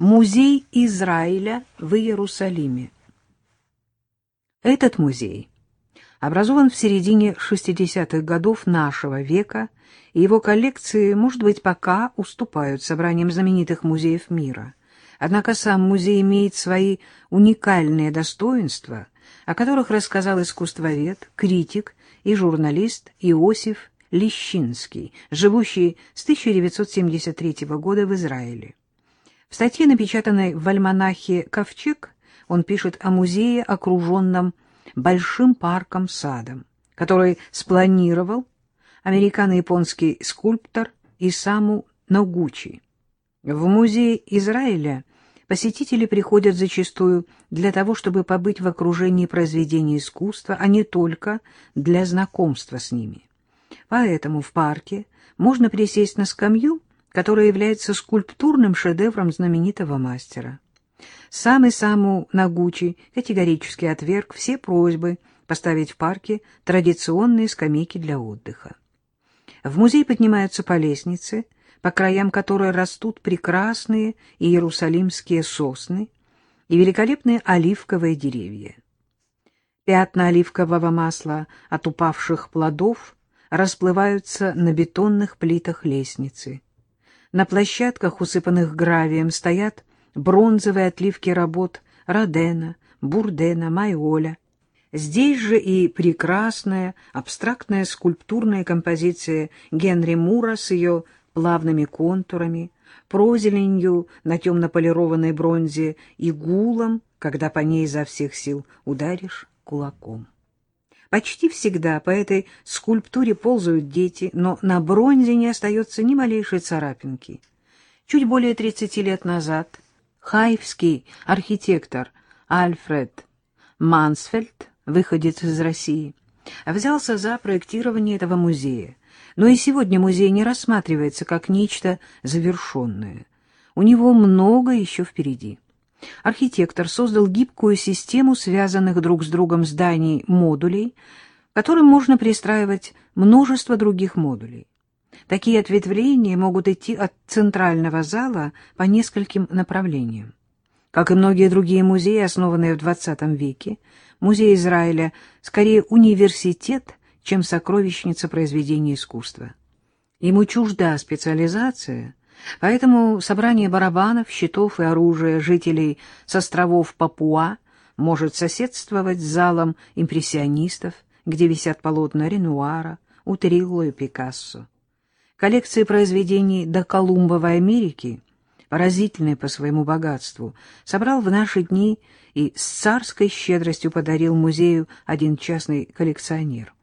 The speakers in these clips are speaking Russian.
Музей Израиля в Иерусалиме. Этот музей образован в середине 60-х годов нашего века, и его коллекции, может быть, пока уступают собраниям знаменитых музеев мира. Однако сам музей имеет свои уникальные достоинства, о которых рассказал искусствовед, критик и журналист Иосиф Лещинский, живущий с 1973 года в Израиле. В статье, напечатанной в альманахе «Ковчег», он пишет о музее, окруженном большим парком-садом, который спланировал американо-японский скульптор Исаму Ногучи. В музей Израиля посетители приходят зачастую для того, чтобы побыть в окружении произведений искусства, а не только для знакомства с ними. Поэтому в парке можно присесть на скамью которая является скульптурным шедевром знаменитого мастера. Сам Исаму Нагучи категорически отверг все просьбы поставить в парке традиционные скамейки для отдыха. В музей поднимаются по лестнице, по краям которой растут прекрасные иерусалимские сосны и великолепные оливковые деревья. Пятна оливкового масла от упавших плодов расплываются на бетонных плитах лестницы. На площадках, усыпанных гравием, стоят бронзовые отливки работ Родена, Бурдена, Майоля. Здесь же и прекрасная абстрактная скульптурная композиция Генри Мура с ее плавными контурами, прозеленью на темно-полированной бронзе и гулом, когда по ней изо всех сил ударишь кулаком. Почти всегда по этой скульптуре ползают дети, но на бронзе не остается ни малейшей царапинки. Чуть более 30 лет назад хайфский архитектор Альфред Мансфельд, выходец из России, взялся за проектирование этого музея. Но и сегодня музей не рассматривается как нечто завершенное. У него много еще впереди. Архитектор создал гибкую систему связанных друг с другом зданий модулей, которым можно пристраивать множество других модулей. Такие ответвления могут идти от центрального зала по нескольким направлениям. Как и многие другие музеи, основанные в XX веке, музей Израиля скорее университет, чем сокровищница произведений искусства. Ему чужда специализация – Поэтому собрание барабанов, щитов и оружия жителей с островов Папуа может соседствовать с залом импрессионистов, где висят полотна Ренуара, Утрилло и Пикассо. Коллекции произведений до Колумбовой Америки, поразительные по своему богатству, собрал в наши дни и с царской щедростью подарил музею один частный коллекционер.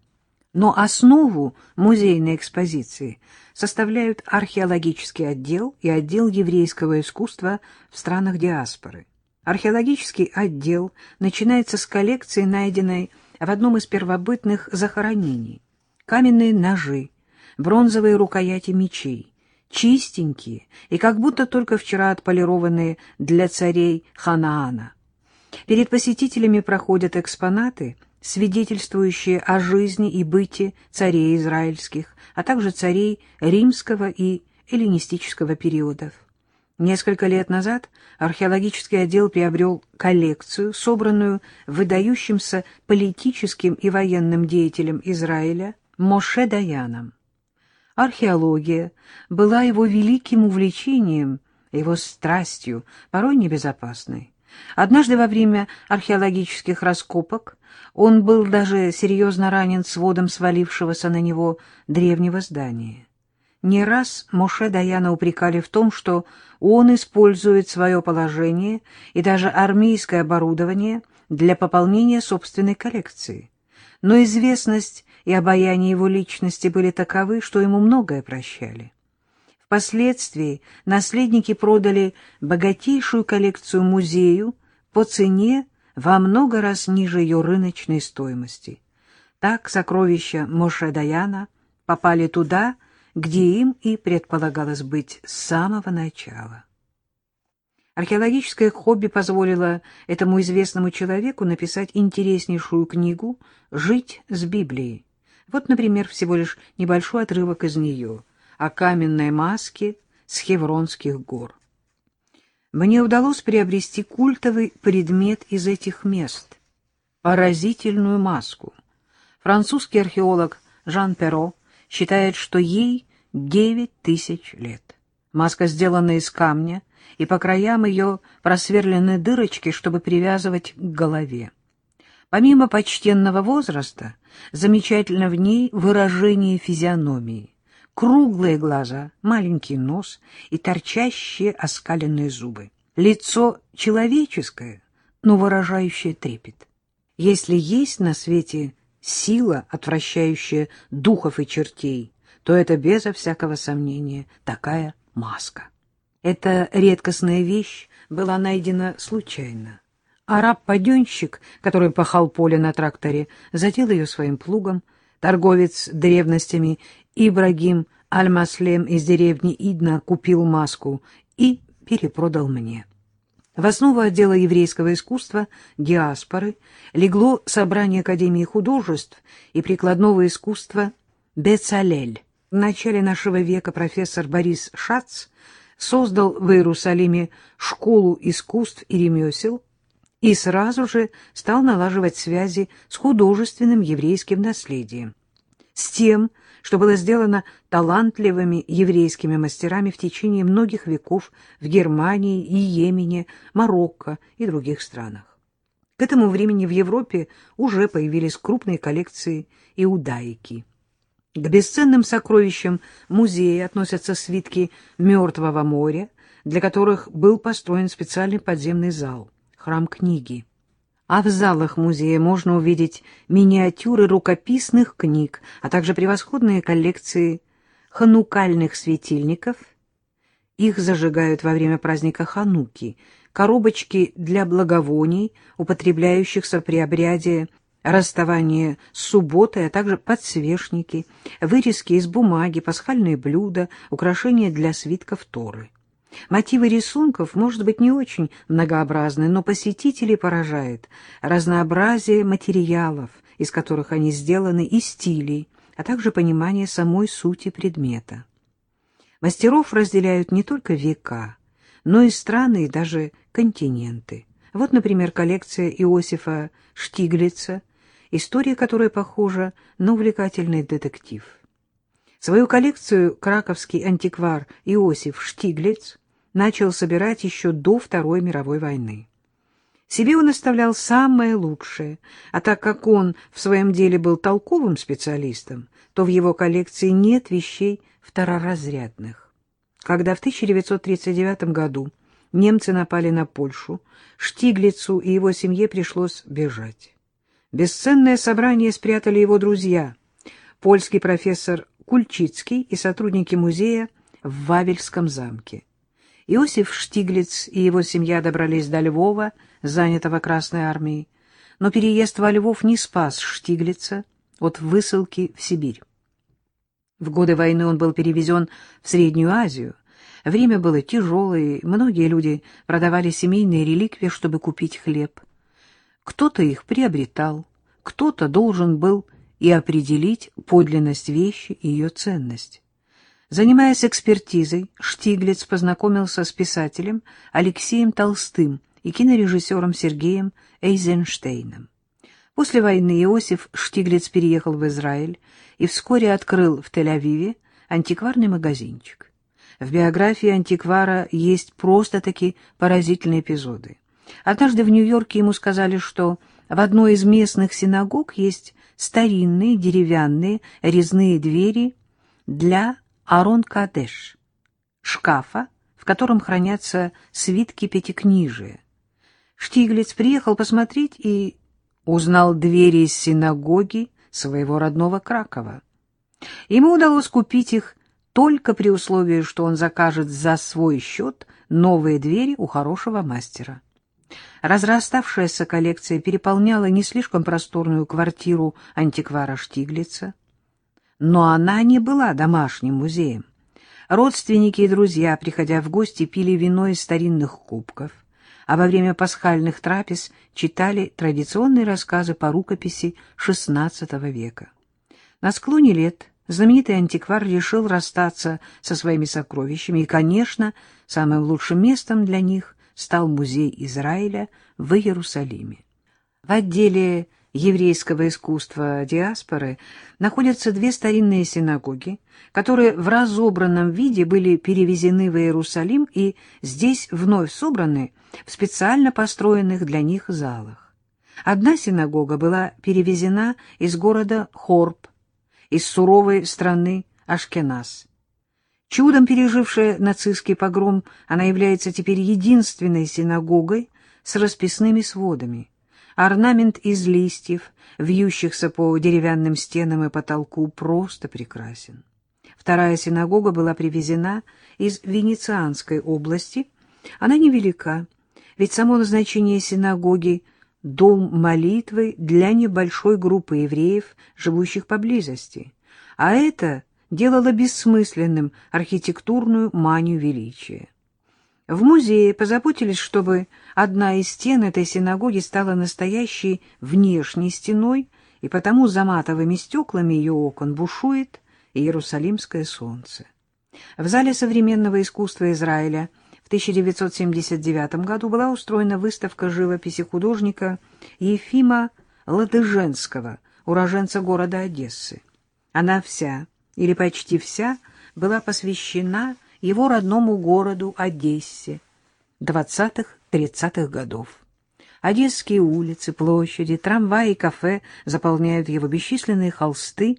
Но основу музейной экспозиции составляют археологический отдел и отдел еврейского искусства в странах диаспоры. Археологический отдел начинается с коллекции, найденной в одном из первобытных захоронений. Каменные ножи, бронзовые рукояти мечей, чистенькие и как будто только вчера отполированные для царей Ханаана. Перед посетителями проходят экспонаты – свидетельствующие о жизни и быте царей израильских, а также царей римского и эллинистического периодов. Несколько лет назад археологический отдел приобрел коллекцию, собранную выдающимся политическим и военным деятелем Израиля Моше Даяном. Археология была его великим увлечением, его страстью, порой небезопасной. Однажды во время археологических раскопок он был даже серьезно ранен сводом свалившегося на него древнего здания. Не раз Моше Даяна упрекали в том, что он использует свое положение и даже армейское оборудование для пополнения собственной коллекции. Но известность и обаяние его личности были таковы, что ему многое прощали. Впоследствии наследники продали богатейшую коллекцию музею по цене во много раз ниже ее рыночной стоимости. Так сокровища Моше Даяна попали туда, где им и предполагалось быть с самого начала. Археологическое хобби позволило этому известному человеку написать интереснейшую книгу «Жить с Библией». Вот, например, всего лишь небольшой отрывок из нее — о каменной маске с Хевронских гор. мне удалось приобрести культовый предмет из этих мест — поразительную маску. Французский археолог Жан Перо считает, что ей девять тысяч лет. Маска сделана из камня, и по краям ее просверлены дырочки, чтобы привязывать к голове. Помимо почтенного возраста, замечательно в ней выражение физиономии. Круглые глаза, маленький нос и торчащие оскаленные зубы. Лицо человеческое, но выражающее трепет. Если есть на свете сила, отвращающая духов и чертей, то это безо всякого сомнения такая маска. Эта редкостная вещь была найдена случайно. Араб-паденщик, который пахал поле на тракторе, задел ее своим плугом. Торговец древностями Ибрагим Аль-Маслем из деревни Идна купил маску и перепродал мне. В основу отдела еврейского искусства диаспоры легло собрание Академии художеств и прикладного искусства Бецалель. В начале нашего века профессор Борис Шац создал в Иерусалиме школу искусств и ремесел, и сразу же стал налаживать связи с художественным еврейским наследием, с тем, что было сделано талантливыми еврейскими мастерами в течение многих веков в Германии и Йемене, Марокко и других странах. К этому времени в Европе уже появились крупные коллекции иудаики. К бесценным сокровищам музея относятся свитки Мертвого моря, для которых был построен специальный подземный зал – храм книги. А в залах музея можно увидеть миниатюры рукописных книг, а также превосходные коллекции ханукальных светильников. Их зажигают во время праздника Хануки, коробочки для благовоний, употребляющихся при обряде расставания с субботой, а также подсвечники, вырезки из бумаги, пасхальные блюда, украшения для свитков Торы. Мотивы рисунков, может быть, не очень многообразны, но посетителей поражает разнообразие материалов, из которых они сделаны, и стилей, а также понимание самой сути предмета. Мастеров разделяют не только века, но и страны и даже континенты. Вот, например, коллекция Иосифа Штиглица, история которой похожа на увлекательный детектив. Свою коллекцию краковский антиквар Иосиф Штиглиц начал собирать еще до Второй мировой войны. Себе он оставлял самое лучшее, а так как он в своем деле был толковым специалистом, то в его коллекции нет вещей второразрядных. Когда в 1939 году немцы напали на Польшу, Штиглицу и его семье пришлось бежать. Бесценное собрание спрятали его друзья, польский профессор Кульчицкий и сотрудники музея в Вавельском замке. Иосиф Штиглиц и его семья добрались до Львова, занятого Красной армией, но переезд во Львов не спас Штиглица от высылки в Сибирь. В годы войны он был перевезен в Среднюю Азию. Время было тяжелое, многие люди продавали семейные реликвии, чтобы купить хлеб. Кто-то их приобретал, кто-то должен был и определить подлинность вещи и ее ценность. Занимаясь экспертизой, Штиглиц познакомился с писателем Алексеем Толстым и кинорежиссером Сергеем Эйзенштейном. После войны Иосиф Штиглиц переехал в Израиль и вскоре открыл в Тель-Авиве антикварный магазинчик. В биографии антиквара есть просто-таки поразительные эпизоды. Однажды в Нью-Йорке ему сказали, что в одной из местных синагог есть старинные деревянные резные двери для Арон-Кадеш, шкафа, в котором хранятся свитки пятикнижия. Штиглиц приехал посмотреть и узнал двери из синагоги своего родного Кракова. Ему удалось купить их только при условии, что он закажет за свой счет новые двери у хорошего мастера. Разраставшаяся коллекция переполняла не слишком просторную квартиру антиквара Штиглица. Но она не была домашним музеем. Родственники и друзья, приходя в гости, пили вино из старинных кубков, а во время пасхальных трапез читали традиционные рассказы по рукописи XVI века. На склоне лет знаменитый антиквар решил расстаться со своими сокровищами, и, конечно, самым лучшим местом для них стал музей Израиля в Иерусалиме. В отделе еврейского искусства диаспоры находятся две старинные синагоги, которые в разобранном виде были перевезены в Иерусалим и здесь вновь собраны в специально построенных для них залах. Одна синагога была перевезена из города Хорб, из суровой страны Ашкеназ. Чудом пережившая нацистский погром, она является теперь единственной синагогой с расписными сводами. Орнамент из листьев, вьющихся по деревянным стенам и потолку, просто прекрасен. Вторая синагога была привезена из Венецианской области. Она невелика, ведь само назначение синагоги — дом молитвы для небольшой группы евреев, живущих поблизости. А это делало бессмысленным архитектурную манию величия. В музее позаботились, чтобы одна из стен этой синагоги стала настоящей внешней стеной, и потому за матовыми стеклами ее окон бушует Иерусалимское солнце. В Зале современного искусства Израиля в 1979 году была устроена выставка живописи художника Ефима Ладыженского, уроженца города Одессы. Она вся, или почти вся, была посвящена его родному городу Одессе 20-30-х годов. Одесские улицы, площади, трамваи и кафе заполняют его бесчисленные холсты,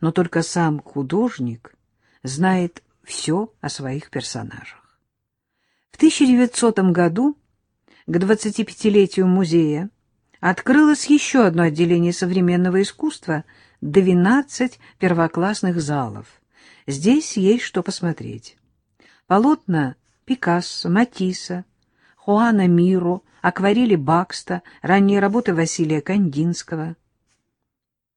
но только сам художник знает все о своих персонажах. В 1900 году, к 25-летию музея, открылось еще одно отделение современного искусства — 12 первоклассных залов. Здесь есть что посмотреть. Полотна Пикассо, Матисса, Хуана Миро, акварели Бакста, ранние работы Василия Кандинского.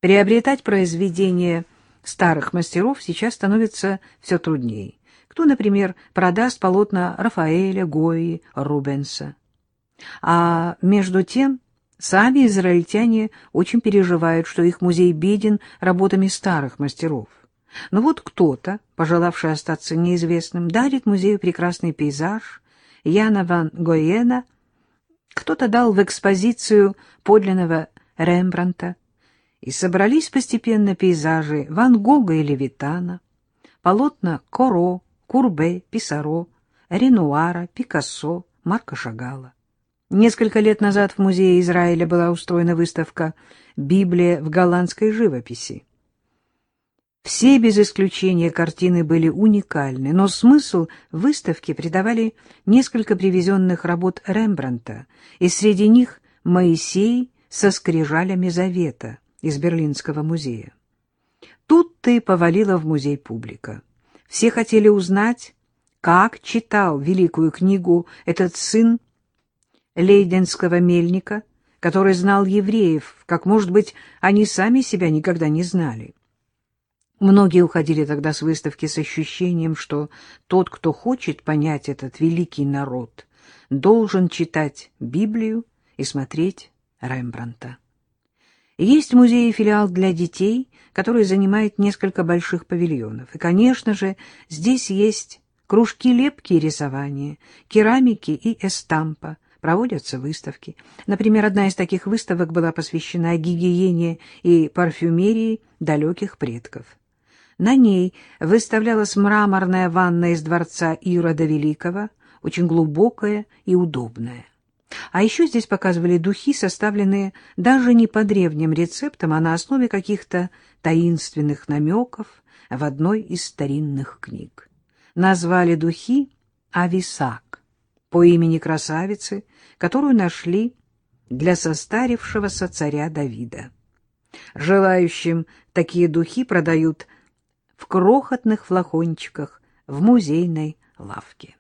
Приобретать произведения старых мастеров сейчас становится все труднее. Кто, например, продаст полотна Рафаэля, Гои, Рубенса. А между тем сами израильтяне очень переживают, что их музей беден работами старых мастеров. Но вот кто-то, пожелавший остаться неизвестным, дарит музею прекрасный пейзаж Яна ван Гоена, кто-то дал в экспозицию подлинного Рембранта, и собрались постепенно пейзажи Ван Гога и Левитана, полотна Коро, Курбе, Писаро, Ренуара, Пикассо, Марка Шагала. Несколько лет назад в Музее Израиля была устроена выставка «Библия в голландской живописи». Все без исключения картины были уникальны, но смысл выставки придавали несколько привезенных работ Рембранта, и среди них «Моисей со скрижалями завета» из Берлинского музея. Тут-то и повалила в музей публика. Все хотели узнать, как читал великую книгу этот сын лейденского мельника, который знал евреев, как, может быть, они сами себя никогда не знали. Многие уходили тогда с выставки с ощущением, что тот, кто хочет понять этот великий народ, должен читать Библию и смотреть Рембранта. Есть музей и филиал для детей, который занимает несколько больших павильонов. И, конечно же, здесь есть кружки лепки и рисования, керамики и эстампа, проводятся выставки. Например, одна из таких выставок была посвящена гигиене и парфюмерии далеких предков. На ней выставлялась мраморная ванна из дворца Ирода Великого, очень глубокая и удобная. А еще здесь показывали духи, составленные даже не по древним рецептам, а на основе каких-то таинственных намеков в одной из старинных книг. Назвали духи Ависак по имени красавицы, которую нашли для состарившегося царя Давида. Желающим такие духи продают в крохотных флакончиках в музейной лавке.